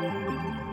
Música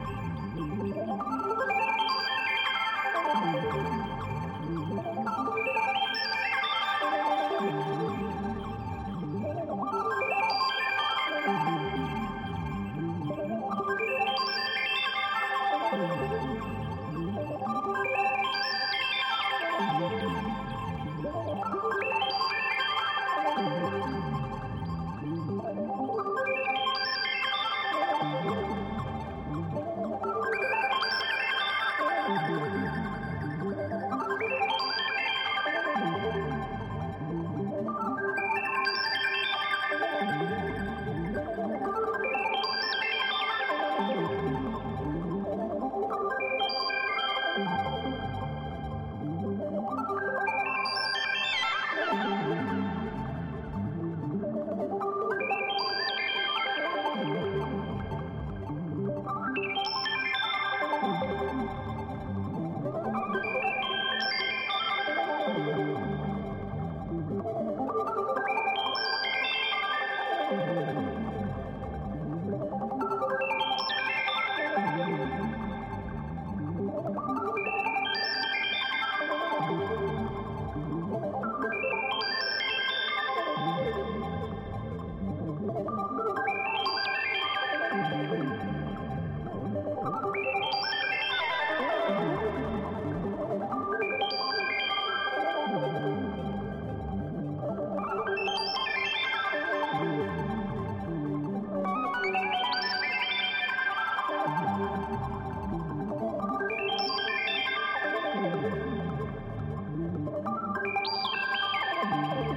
Música